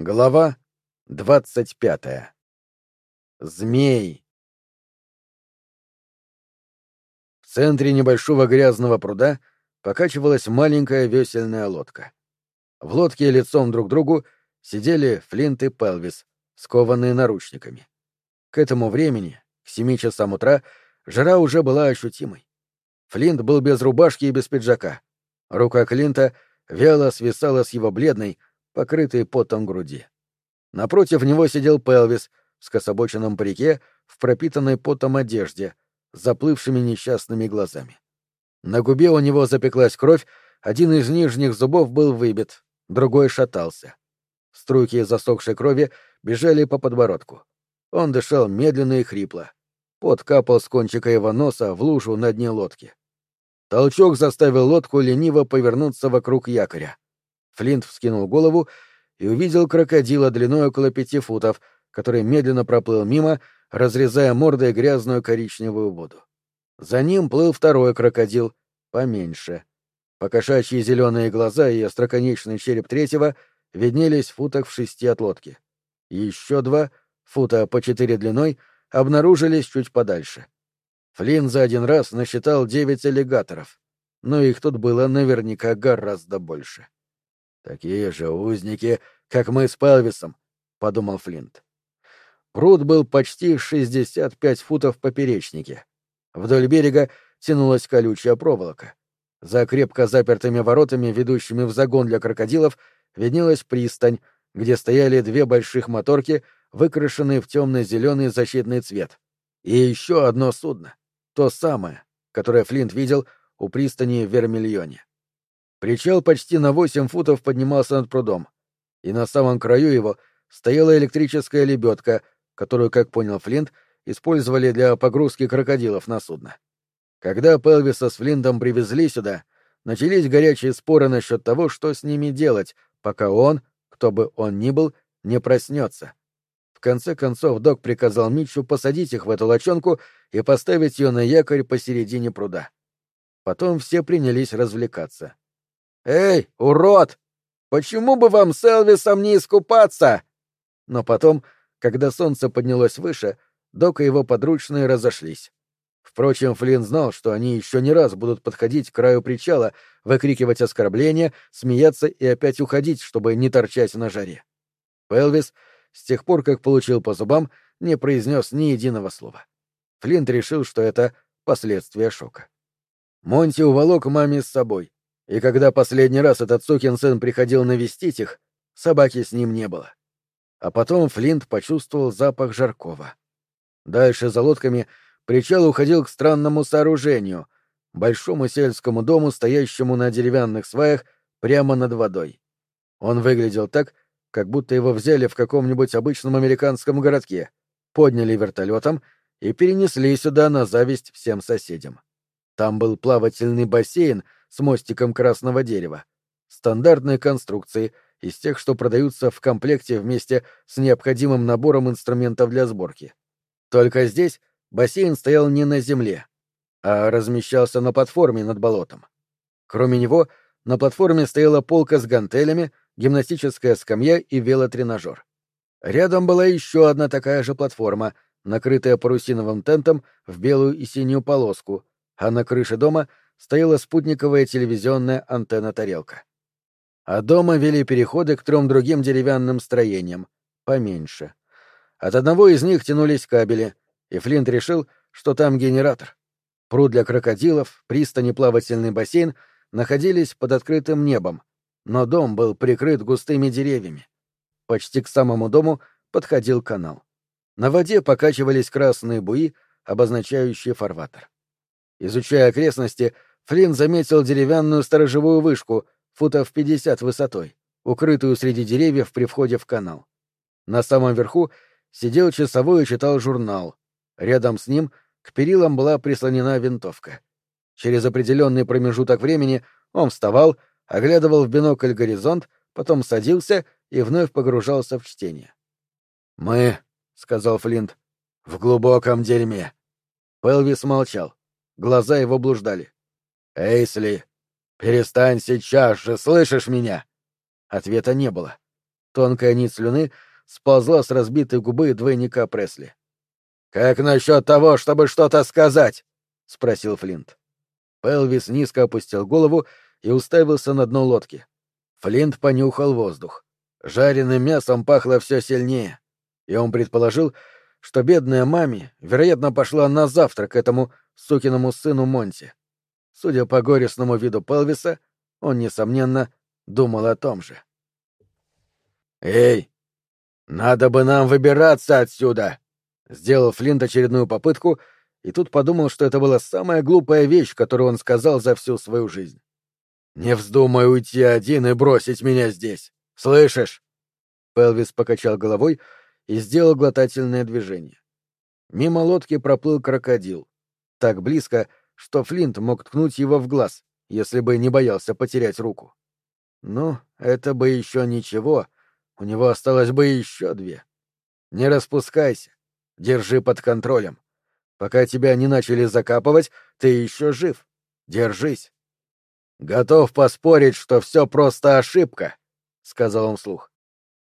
Глава двадцать пятая. Змей. В центре небольшого грязного пруда покачивалась маленькая весельная лодка. В лодке лицом друг к другу сидели Флинт и Пелвис, скованные наручниками. К этому времени, к семи часам утра, жара уже была ощутимой. Флинт был без рубашки и без пиджака. Рука Клинта вяло свисала с его бледной, покрытой потом груди. Напротив него сидел Пелвис в скособоченном парике, в пропитанной потом одежде, с заплывшими несчастными глазами. На губе у него запеклась кровь, один из нижних зубов был выбит, другой шатался. Струйки засохшей крови бежали по подбородку. Он дышал медленно и хрипло. Пот капал с кончика его носа в лужу на дне лодки. Толчок заставил лодку лениво повернуться вокруг якоря. Флинт вскинул голову и увидел крокодила длиной около пяти футов, который медленно проплыл мимо, разрезая мордой грязную коричневую воду. За ним плыл второй крокодил, поменьше. Покошачьи зеленые глаза и остроконечный череп третьего виднелись в футах в шести от лодки. Еще два, фута по четыре длиной, обнаружились чуть подальше. Флинн за один раз насчитал девять аллигаторов, но их тут было наверняка гораздо больше. — Такие же узники, как мы с Пелвисом, — подумал Флинт. Пруд был почти 65 футов в поперечнике. Вдоль берега тянулась колючая проволока. За крепко запертыми воротами, ведущими в загон для крокодилов, виднелась пристань, где стояли две больших моторки, выкрашенные в темно-зеленый защитный цвет. И еще одно судно. То самое, которое Флинт видел у пристани в Вермильоне. Причал почти на восемь футов поднимался над прудом, и на самом краю его стояла электрическая лебедка, которую, как понял Флинт, использовали для погрузки крокодилов на судно. Когда Пелвиса с Флинтом привезли сюда, начались горячие споры насчет того, что с ними делать, пока он, кто бы он ни был, не проснется. В конце концов док приказал Митчу посадить их в эту лочонку и поставить ее на якорь посередине пруда. Потом все принялись развлекаться. «Эй, урод! Почему бы вам с Элвисом не искупаться?» Но потом, когда солнце поднялось выше, Док и его подручные разошлись. Впрочем, Флинн знал, что они еще не раз будут подходить к краю причала, выкрикивать оскорбления, смеяться и опять уходить, чтобы не торчать на жаре. Пелвис, с тех пор, как получил по зубам, не произнес ни единого слова. Флинт решил, что это последствия шока. Монти уволок маме с собой, и когда последний раз этот сукин сын приходил навестить их, собаки с ним не было. А потом Флинт почувствовал запах жаркого. Дальше за лодками причал уходил к странному сооружению, большому сельскому дому, стоящему на деревянных сваях прямо над водой. Он выглядел так, как будто его взяли в каком-нибудь обычном американском городке, подняли вертолетом и перенесли сюда на зависть всем соседям. Там был плавательный бассейн — с мостиком красного дерева. Стандартные конструкции из тех, что продаются в комплекте вместе с необходимым набором инструментов для сборки. Только здесь бассейн стоял не на земле, а размещался на платформе над болотом. Кроме него, на платформе стояла полка с гантелями, гимнастическая скамья и велотренажер. Рядом была еще одна такая же платформа, накрытая парусиновым тентом в белую и синюю полоску, а на крыше дома стояла спутниковая телевизионная антенна-тарелка. А дома вели переходы к трем другим деревянным строениям, поменьше. От одного из них тянулись кабели, и Флинт решил, что там генератор. Пруд для крокодилов, пристань и плавательный бассейн находились под открытым небом, но дом был прикрыт густыми деревьями. Почти к самому дому подходил канал. На воде покачивались красные буи, обозначающие фарватер. Изучая окрестности, Флинн заметил деревянную сторожевую вышку, футов пятьдесят высотой, укрытую среди деревьев при входе в канал. На самом верху сидел часовой и читал журнал. Рядом с ним к перилам была прислонена винтовка. Через определенный промежуток времени он вставал, оглядывал в бинокль горизонт, потом садился и вновь погружался в чтение. «Мы», — сказал Флинт, — «в глубоком дерьме». Пелвис молчал. Глаза его блуждали. «Эйсли, перестань сейчас же, слышишь меня?» Ответа не было. Тонкая нить слюны сползла с разбитой губы двойника Пресли. «Как насчет того, чтобы что-то сказать?» — спросил Флинт. Пелвис низко опустил голову и уставился на дно лодки. Флинт понюхал воздух. Жареным мясом пахло все сильнее, и он предположил, что бедная маме, вероятно, пошла на завтрак этому сукиному сыну Монти. Судя по горестному виду Пелвиса, он, несомненно, думал о том же. «Эй, надо бы нам выбираться отсюда!» Сделал Флинт очередную попытку, и тут подумал, что это была самая глупая вещь, которую он сказал за всю свою жизнь. «Не вздумай уйти один и бросить меня здесь! Слышишь?» Пелвис покачал головой и сделал глотательное движение. Мимо лодки проплыл крокодил. Так близко, что Флинт мог ткнуть его в глаз, если бы не боялся потерять руку. Ну, это бы еще ничего, у него осталось бы еще две. Не распускайся, держи под контролем. Пока тебя не начали закапывать, ты еще жив. Держись. Готов поспорить, что все просто ошибка, сказал он вслух.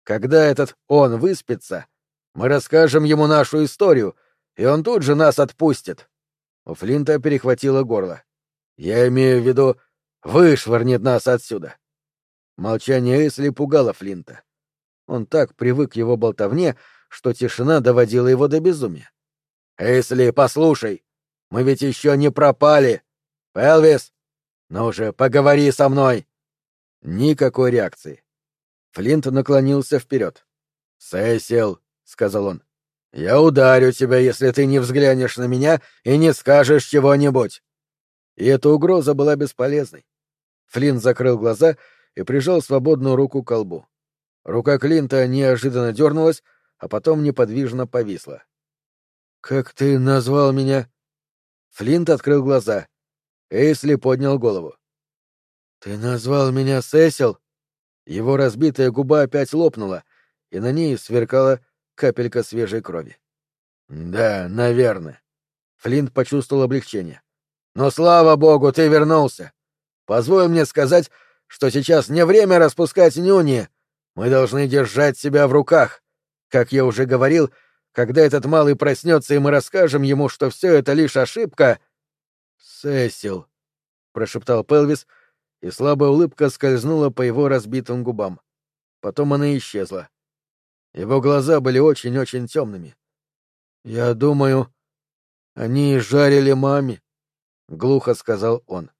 Когда этот он выспится, мы расскажем ему нашу историю, и он тут же нас отпустит. У Флинта перехватило горло. Я имею в виду, вышвырнет нас отсюда. Молчание Эсли пугало Флинта. Он так привык к его болтовне, что тишина доводила его до безумия. «Эсли, послушай, мы ведь еще не пропали! Элвис, ну же, поговори со мной!» Никакой реакции. Флинт наклонился вперед. «Сесил», — сказал он, — «я ударю тебя, если ты не взглянешь на меня и не скажешь чего-нибудь». И эта угроза была бесполезной. Флинт закрыл глаза и прижал свободную руку к колбу. Рука Клинта неожиданно дернулась, а потом неподвижно повисла. «Как ты назвал меня?» Флинт открыл глаза. Эйсли поднял голову. «Ты назвал меня Сесил?» Его разбитая губа опять лопнула, и на ней сверкала капелька свежей крови. «Да, наверное». Флинт почувствовал облегчение. «Но слава богу, ты вернулся! Позволь мне сказать, что сейчас не время распускать нюни. Мы должны держать себя в руках. Как я уже говорил, когда этот малый проснется, и мы расскажем ему, что все это лишь ошибка...» «Сесил», — прошептал Пелвис, — и слабая улыбка скользнула по его разбитым губам. Потом она исчезла. Его глаза были очень-очень темными. «Я думаю, они жарили маме», — глухо сказал он.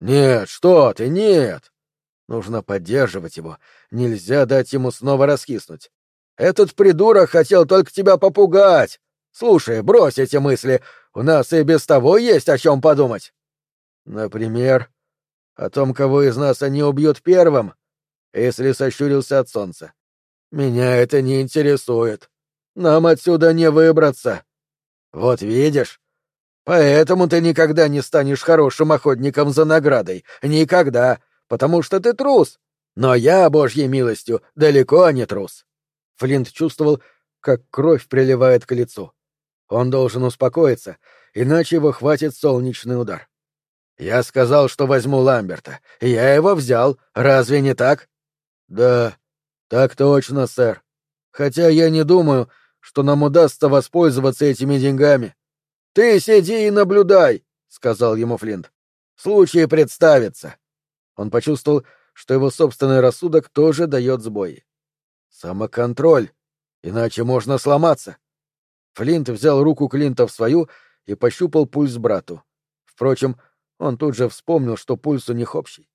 «Нет, что ты, нет!» Нужно поддерживать его. Нельзя дать ему снова раскиснуть. Этот придурок хотел только тебя попугать. Слушай, брось эти мысли. У нас и без того есть о чем подумать. Например, о том, кого из нас они убьют первым, если сощурился от солнца. Меня это не интересует. Нам отсюда не выбраться. Вот видишь? Поэтому ты никогда не станешь хорошим охотником за наградой. Никогда. Потому что ты трус. Но я, божьей милостью, далеко не трус. Флинт чувствовал, как кровь приливает к лицу. Он должен успокоиться, иначе его хватит солнечный удар. Я сказал, что возьму Ламберта. Я его взял. Разве не так? Да, так точно, сэр. Хотя я не думаю, что нам удастся воспользоваться этими деньгами. Ты сиди и наблюдай, сказал ему Флинт. Случай представится. Он почувствовал, что его собственный рассудок тоже дает сбои. Самоконтроль, иначе можно сломаться. Флинт взял руку Клинта в свою и пощупал пульс брату. Впрочем, он тут же вспомнил, что пульс у них общий.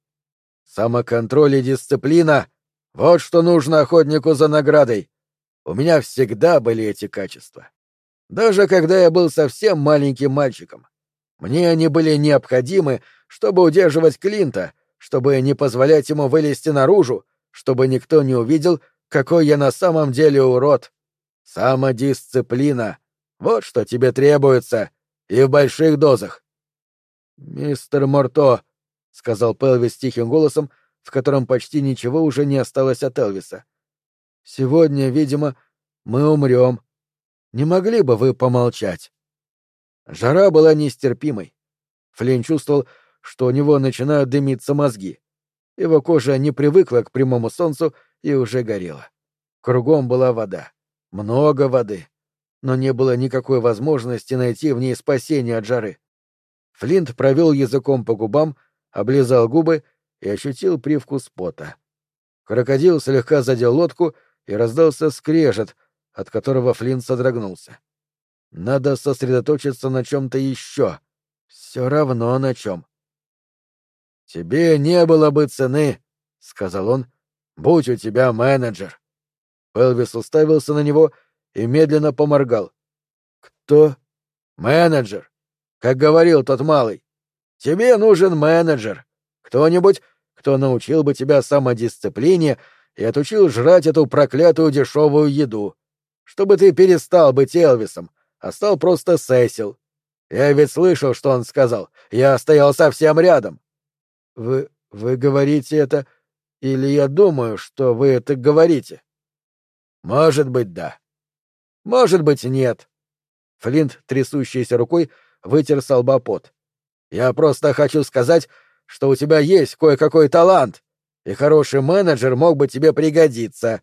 Самоконтроль и дисциплина — вот что нужно охотнику за наградой. У меня всегда были эти качества. Даже когда я был совсем маленьким мальчиком. Мне они были необходимы, чтобы удерживать Клинта, чтобы не позволять ему вылезти наружу, чтобы никто не увидел, какой я на самом деле урод. Самодисциплина — вот что тебе требуется, и в больших дозах. «Мистер Морто», — сказал Пелвис тихим голосом, в котором почти ничего уже не осталось от Элвиса. «Сегодня, видимо, мы умрем. Не могли бы вы помолчать?» Жара была нестерпимой. Флинн чувствовал, что у него начинают дымиться мозги. Его кожа не привыкла к прямому солнцу и уже горела. Кругом была вода. Много воды. Но не было никакой возможности найти в ней спасение от жары. Флинт провел языком по губам, облизал губы и ощутил привкус пота. Крокодил слегка задел лодку, и раздался скрежет, от которого Флинт содрогнулся. Надо сосредоточиться на чем-то еще. Все равно на чем. «Тебе не было бы цены», — сказал он, — «будь у тебя менеджер». Элвис уставился на него и медленно поморгал. «Кто?» «Менеджер. Как говорил тот малый. Тебе нужен менеджер. Кто-нибудь, кто научил бы тебя самодисциплине и отучил жрать эту проклятую дешевую еду. Чтобы ты перестал быть Элвисом, а стал просто Сесил. Я ведь слышал, что он сказал. Я стоял совсем рядом. Вы... вы говорите это... Или я думаю, что вы это говорите? Может быть, да. Может быть, нет. Флинт, трясущейся рукой, вытер с. Я просто хочу сказать, что у тебя есть кое-какой талант, и хороший менеджер мог бы тебе пригодиться.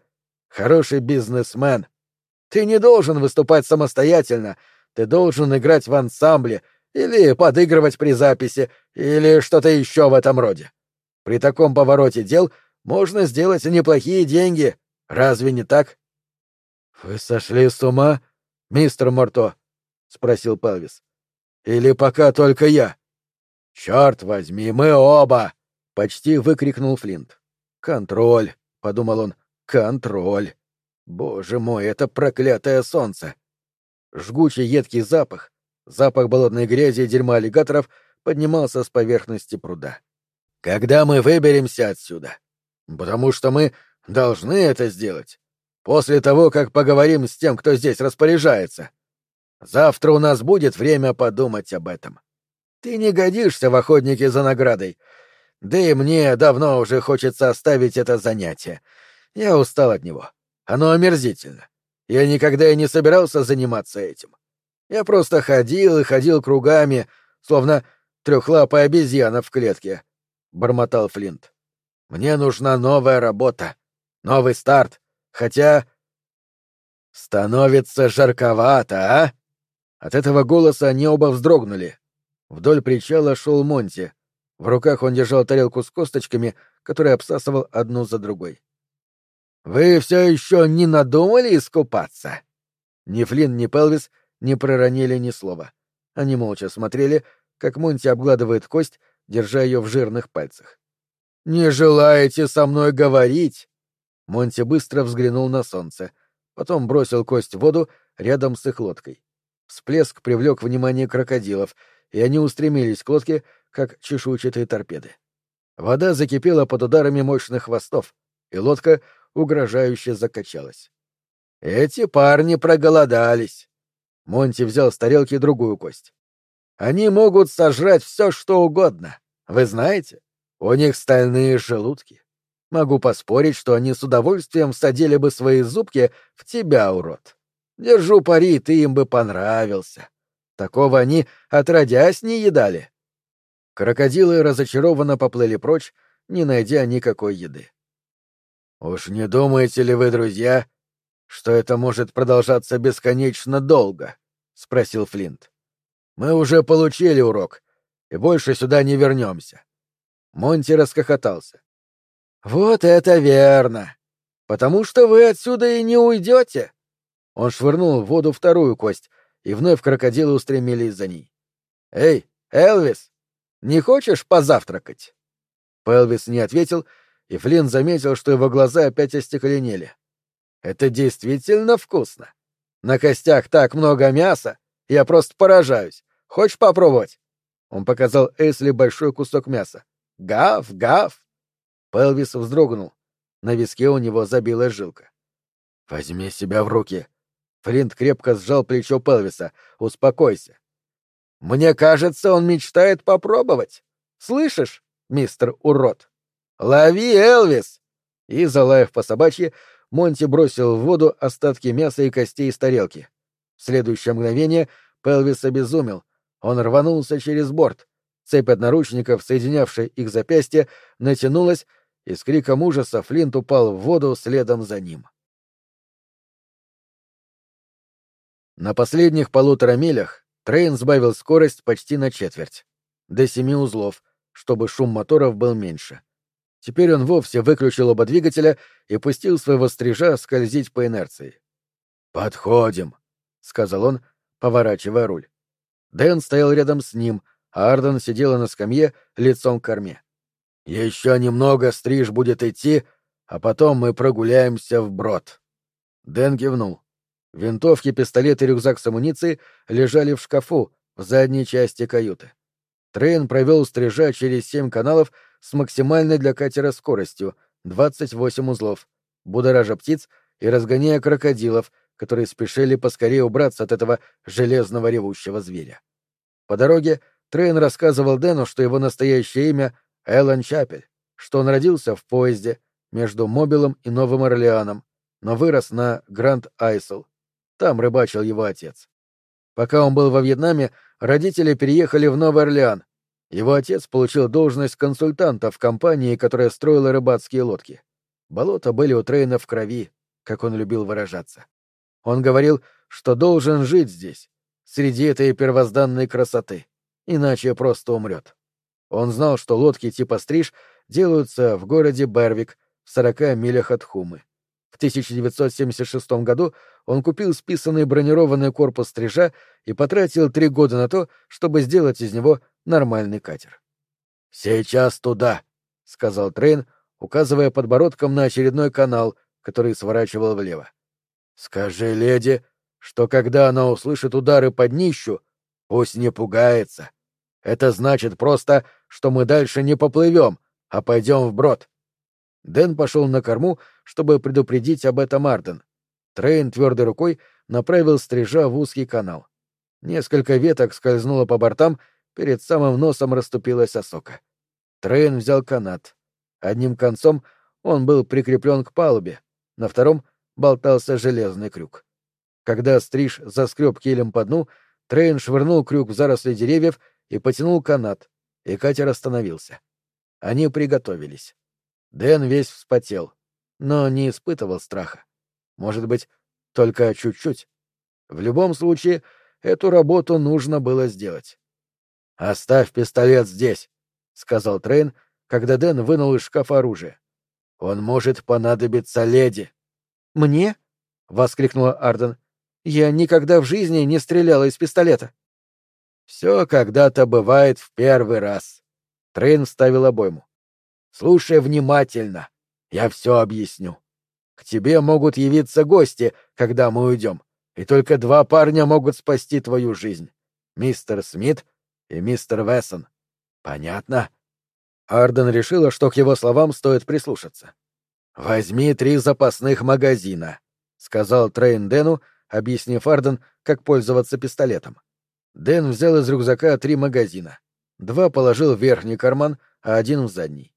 Хороший бизнесмен. Ты не должен выступать самостоятельно, ты должен играть в ансамбле или подыгрывать при записи, или что-то еще в этом роде. При таком повороте дел можно сделать неплохие деньги. Разве не так? — Вы сошли с ума, мистер Морто? — спросил Пелвис. — Или пока только я? — Черт возьми, мы оба! — почти выкрикнул Флинт. — Контроль, — подумал он, — контроль. Боже мой, это проклятое солнце! Жгучий едкий запах, запах болотной грязи и дерьма аллигаторов поднимался с поверхности пруда. «Когда мы выберемся отсюда? Потому что мы должны это сделать. После того, как поговорим с тем, кто здесь распоряжается. Завтра у нас будет время подумать об этом. Ты не годишься в охотнике за наградой. Да и мне давно уже хочется оставить это занятие. Я устал от него. Оно омерзительно. Я никогда и не собирался заниматься этим. Я просто ходил и ходил кругами, словно трехлапая обезьяна в клетке, — бормотал Флинт. Мне нужна новая работа, новый старт, хотя... Становится жарковато, а? От этого голоса они оба вздрогнули. Вдоль причала шел Монти. В руках он держал тарелку с косточками, которые обсасывал одну за другой. «Вы все еще не надумали искупаться?» Ни Флинн, ни Пелвис не проронили ни слова. Они молча смотрели, как Монти обгладывает кость, держа ее в жирных пальцах. «Не желаете со мной говорить?» Монти быстро взглянул на солнце, потом бросил кость в воду рядом с их лодкой. Всплеск привлек внимание крокодилов, и они устремились к лодке, как чешуйчатые торпеды. Вода закипела под ударами мощных хвостов, и лодка угрожающе закачалась. «Эти парни проголодались!» Монти взял с тарелки другую кость. «Они могут сожрать все, что угодно. Вы знаете, у них стальные желудки. Могу поспорить, что они с удовольствием всадили бы свои зубки в тебя, урод. Держу пари, ты им бы понравился. Такого они отродясь не едали». Крокодилы разочарованно поплыли прочь, не найдя никакой еды. «Уж не думаете ли вы, друзья, что это может продолжаться бесконечно долго?» — спросил Флинт. «Мы уже получили урок, и больше сюда не вернемся». Монти расхохотался. «Вот это верно! Потому что вы отсюда и не уйдете!» Он швырнул в воду вторую кость, и вновь крокодилы устремились за ней. «Эй, Элвис, не хочешь позавтракать?» Элвис не ответил, — и Флинн заметил, что его глаза опять остекленели. «Это действительно вкусно. На костях так много мяса, я просто поражаюсь. Хочешь попробовать?» Он показал Эйсли большой кусок мяса. «Гав, гав!» Пелвис вздрогнул. На виске у него забилась жилка. «Возьми себя в руки!» Флинт крепко сжал плечо Пелвиса. «Успокойся!» «Мне кажется, он мечтает попробовать. Слышишь, мистер Урод?» «Лови, Элвис!» И, залаев по собачьи, Монти бросил в воду остатки мяса и костей из тарелки. В следующее мгновение Пелвис обезумел. Он рванулся через борт. Цепь от наручников, соединявшая их запястья, натянулась, и с криком ужаса Флинт упал в воду следом за ним. На последних полутора милях Трейн сбавил скорость почти на четверть, до семи узлов, чтобы шум моторов был меньше. Теперь он вовсе выключил оба двигателя и пустил своего стрижа скользить по инерции. «Подходим», — сказал он, поворачивая руль. Дэн стоял рядом с ним, а Арден сидела на скамье лицом к корме. «Еще немного стриж будет идти, а потом мы прогуляемся вброд». Дэн кивнул. Винтовки, пистолет и рюкзак с амуницией лежали в шкафу в задней части каюты. Трейн провел стрижа через семь каналов с максимальной для катера скоростью — 28 узлов, будоража птиц и разгоняя крокодилов, которые спешили поскорее убраться от этого железного ревущего зверя. По дороге Трейн рассказывал Дэну, что его настоящее имя — Эллен Чапель, что он родился в поезде между Мобилом и Новым Орлеаном, но вырос на Гранд Айсел. Там рыбачил его отец. Пока он был во Вьетнаме, родители переехали в Новый Орлеан. Его отец получил должность консультанта в компании, которая строила рыбацкие лодки. Болота были у Трейна в крови, как он любил выражаться. Он говорил, что должен жить здесь, среди этой первозданной красоты, иначе просто умрет. Он знал, что лодки типа «Стриж» делаются в городе Бервик, в 40 милях от Хумы. В 1976 году он купил списанный бронированный корпус стрижа и потратил три года на то, чтобы сделать из него нормальный катер. «Сейчас туда», — сказал Трейн, указывая подбородком на очередной канал, который сворачивал влево. «Скажи леди, что когда она услышит удары по днищу, пусть не пугается. Это значит просто, что мы дальше не поплывем, а пойдем вброд. Дэн пошел на корму, чтобы предупредить об этом Арден. Трейн твердой рукой направил стрижа в узкий канал. Несколько веток скользнуло по бортам, перед самым носом расступилась осока. Трейн взял канат. Одним концом он был прикреплен к палубе, на втором болтался железный крюк. Когда стриж заскреб килем по дну, Трейн швырнул крюк в заросли деревьев и потянул канат, и катер остановился. Они приготовились. Дэн весь вспотел, но не испытывал страха. Может быть, только чуть-чуть. В любом случае, эту работу нужно было сделать. «Оставь пистолет здесь», — сказал Трейн, когда Дэн вынул из шкафа оружие. «Он может понадобиться леди». «Мне?» — воскликнула Арден. «Я никогда в жизни не стреляла из пистолета». «Все когда-то бывает в первый раз». Трейн вставил обойму. Слушай внимательно. Я все объясню. К тебе могут явиться гости, когда мы уйдем, и только два парня могут спасти твою жизнь. Мистер Смит и мистер Вессон. Понятно? Арден решила, что к его словам стоит прислушаться. «Возьми три запасных магазина», — сказал Трейн Дэну, объяснив Арден, как пользоваться пистолетом. Дэн взял из рюкзака три магазина. Два положил в верхний карман, а один в задний.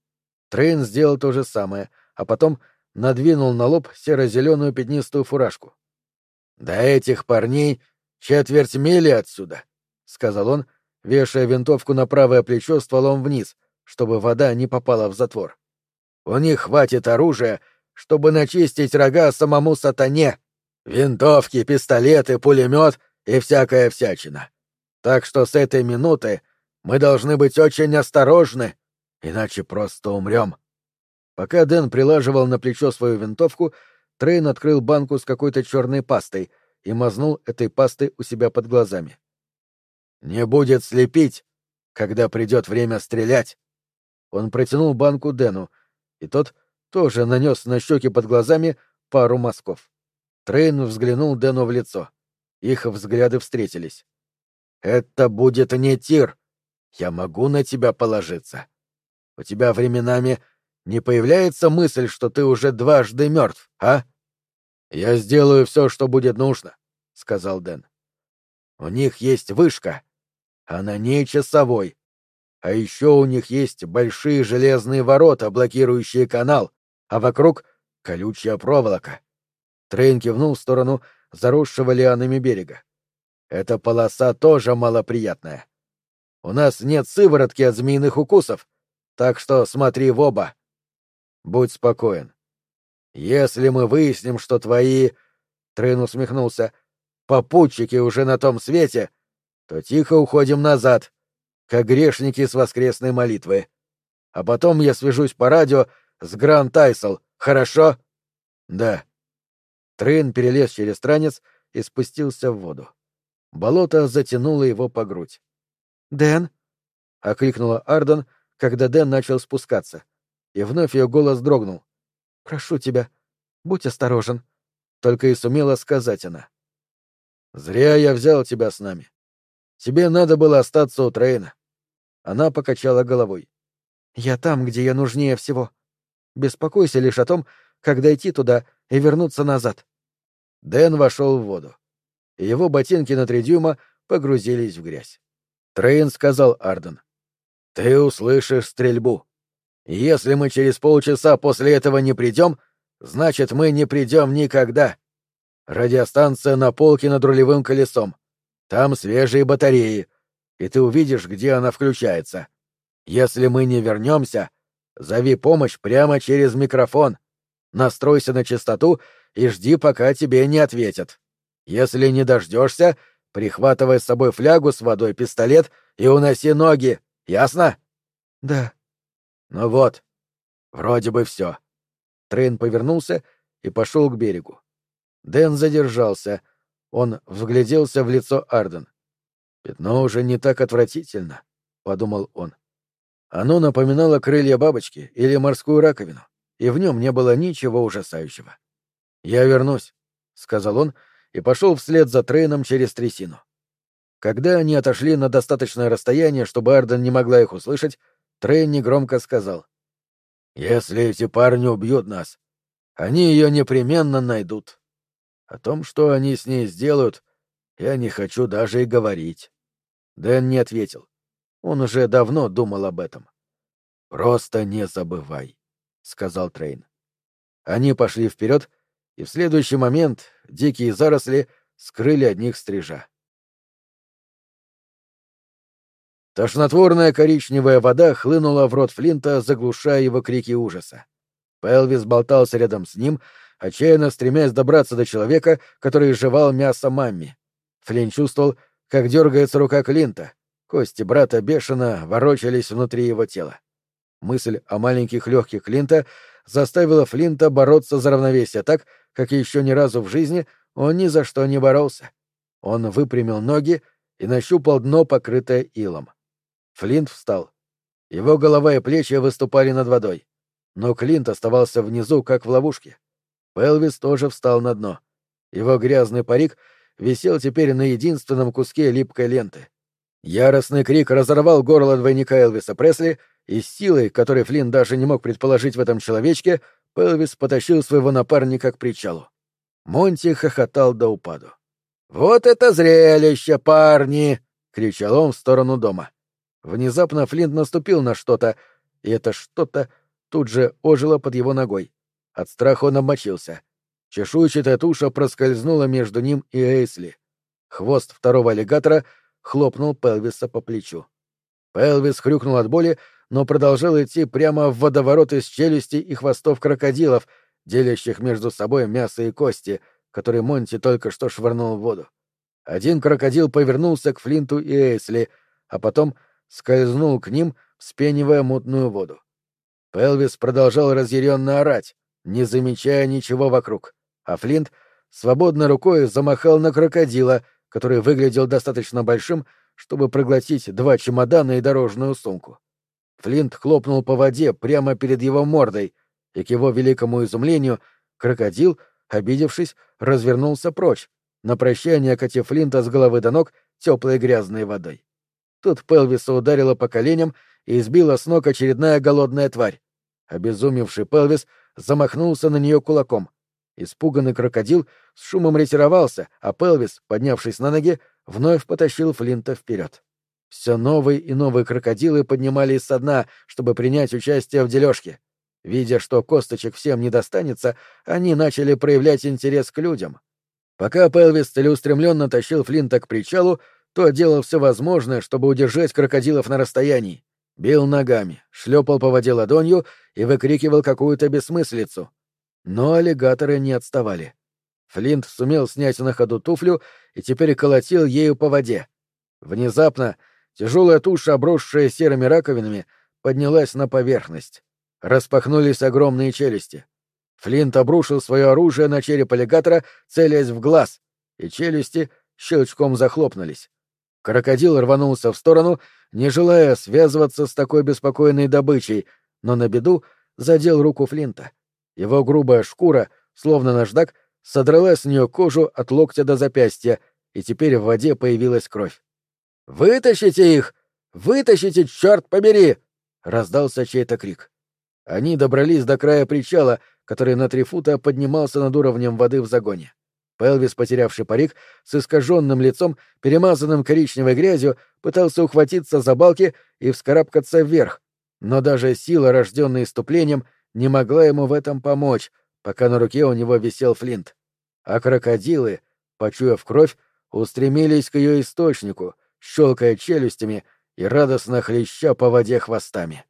Трейн сделал то же самое, а потом надвинул на лоб серо-зеленую пятнистую фуражку. «До этих парней четверть мили отсюда», — сказал он, вешая винтовку на правое плечо стволом вниз, чтобы вода не попала в затвор. «У них хватит оружия, чтобы начистить рога самому сатане. Винтовки, пистолеты, пулемет и всякая всячина. Так что с этой минуты мы должны быть очень осторожны Иначе просто умрем. Пока Дэн прилаживал на плечо свою винтовку, Трейн открыл банку с какой-то черной пастой и мазнул этой пастой у себя под глазами. «Не будет слепить, когда придет время стрелять!» Он протянул банку Дэну, и тот тоже нанес на щеки под глазами пару мазков. Трейн взглянул Дэну в лицо. Их взгляды встретились. «Это будет не тир. Я могу на тебя положиться?» У тебя временами не появляется мысль, что ты уже дважды мертв, а? Я сделаю все, что будет нужно, сказал Дэн. У них есть вышка, а на ней часовой. А еще у них есть большие железные ворота, блокирующие канал, а вокруг — колючая проволока. Трейн кивнул в сторону заросшего лианами берега. Эта полоса тоже малоприятная. У нас нет сыворотки от змеиных укусов, так что смотри в оба. Будь спокоен. Если мы выясним, что твои... Трейн усмехнулся. попутчики уже на том свете, то тихо уходим назад, как грешники с воскресной молитвы. А потом я свяжусь по радио с Гранд Айсел, хорошо? Да. Трейн перелез через транец и спустился в воду. Болото затянуло его по грудь. «Дэн?» — окликнула Арден, когда Дэн начал спускаться. И вновь ее голос дрогнул. «Прошу тебя, будь осторожен», — только и сумела сказать она. «Зря я взял тебя с нами. Тебе надо было остаться у Трейна». Она покачала головой. «Я там, где я нужнее всего. Беспокойся лишь о том, как дойти туда и вернуться назад». Дэн вошел в воду. Его ботинки на три дюйма погрузились в грязь. Трейн сказал Арден. «Ты услышишь стрельбу. Если мы через полчаса после этого не придем, значит, мы не придем никогда. Радиостанция на полке над рулевым колесом. Там свежие батареи, и ты увидишь, где она включается. Если мы не вернемся, зови помощь прямо через микрофон. Настройся на частоту и жди, пока тебе не ответят. Если не дождешься, прихватывай с собой флягу с водой, пистолет и уноси ноги. Ясно? Да. Ну вот. Вроде бы все. Трейн повернулся и пошел к берегу. Дэн задержался. Он вгляделся в лицо Арден. Пятно уже не так отвратительно, подумал он. Оно напоминало крылья бабочки или морскую раковину, и в нем не было ничего ужасающего. Я вернусь, сказал он и пошел вслед за Трейном через трясину. Когда они отошли на достаточное расстояние, чтобы Арден не могла их услышать, Трейн негромко сказал. «Если эти парни убьют нас, они ее непременно найдут. О том, что они с ней сделают, я не хочу даже и говорить». Дэн не ответил. Он уже давно думал об этом. «Просто не забывай», — сказал Трейн. Они пошли вперед, и в следующий момент дикие заросли скрыли от них стрижа. Тошнотворная коричневая вода хлынула в рот Флинта, заглушая его крики ужаса. Пелвис болтался рядом с ним, отчаянно стремясь добраться до человека, который жевал мясо мамми. Флинн чувствовал, как дергается рука Клинта. Кости брата бешено ворочались внутри его тела. Мысль о маленьких легких Клинта заставила Флинта бороться за равновесие так, как еще ни разу в жизни он ни за что не боролся. Он выпрямил ноги и нащупал дно, покрытое илом. Флинт встал. Его голова и плечи выступали над водой. Но Клинт оставался внизу, как в ловушке. Пелвис тоже встал на дно. Его грязный парик висел теперь на единственном куске липкой ленты. Яростный крик разорвал горло двойника Элвиса Пресли, и с силой, которой Флинн даже не мог предположить в этом человечке, Пелвис потащил своего напарника к причалу. Монти хохотал до упаду. «Вот это зрелище, парни!» — кричал он в сторону дома. Внезапно Флинт наступил на что-то, и это что-то тут же ожило под его ногой. От страха он обмочился. Чешуйчатая туша проскользнула между ним и Эйсли. Хвост второго аллигатора хлопнул Пелвиса по плечу. Пелвис хрюкнул от боли, но продолжал идти прямо в водоворот из челюсти и хвостов крокодилов, делящих между собой мясо и кости, которые Монти только что швырнул в воду. Один крокодил повернулся к Флинту и Эйсли, а потом скользнул к ним, вспенивая мутную воду. Пелвис продолжал разъяренно орать, не замечая ничего вокруг, а Флинт свободной рукой замахал на крокодила, который выглядел достаточно большим, чтобы проглотить два чемодана и дорожную сумку. Флинт хлопнул по воде прямо перед его мордой, и к его великому изумлению крокодил, обидевшись, развернулся прочь, на прощание окатив Флинта с головы до ног теплой грязной водой. Тут Пелвиса ударила по коленям и избила с ног очередная голодная тварь. Обезумевший Пелвис замахнулся на нее кулаком. Испуганный крокодил с шумом ретировался, а Пелвис, поднявшись на ноги, вновь потащил Флинта вперед. Все новые и новые крокодилы поднимались со дна, чтобы принять участие в дележке. Видя, что косточек всем не достанется, они начали проявлять интерес к людям. Пока Пелвис целеустремленно тащил Флинта к причалу, то делал все возможное, чтобы удержать крокодилов на расстоянии. Бил ногами, шлепал по воде ладонью и выкрикивал какую-то бессмыслицу. Но аллигаторы не отставали. Флинт сумел снять на ходу туфлю и теперь колотил ею по воде. Внезапно тяжелая туша, обросшая серыми раковинами, поднялась на поверхность. Распахнулись огромные челюсти. Флинт обрушил свое оружие на череп аллигатора, целясь в глаз, и челюсти щелчком захлопнулись. Крокодил рванулся в сторону, не желая связываться с такой беспокойной добычей, но на беду задел руку Флинта. Его грубая шкура, словно наждак, содрала с нее кожу от локтя до запястья, и теперь в воде появилась кровь. «Вытащите их! Вытащите, черт побери!» — раздался чей-то крик. Они добрались до края причала, который на три фута поднимался над уровнем воды в загоне. Пелвис, потерявший парик, с искаженным лицом, перемазанным коричневой грязью, пытался ухватиться за балки и вскарабкаться вверх, но даже сила, рожденная иступлением, не могла ему в этом помочь, пока на руке у него висел флинт. А крокодилы, почуяв кровь, устремились к ее источнику, щелкая челюстями и радостно хлеща по воде хвостами.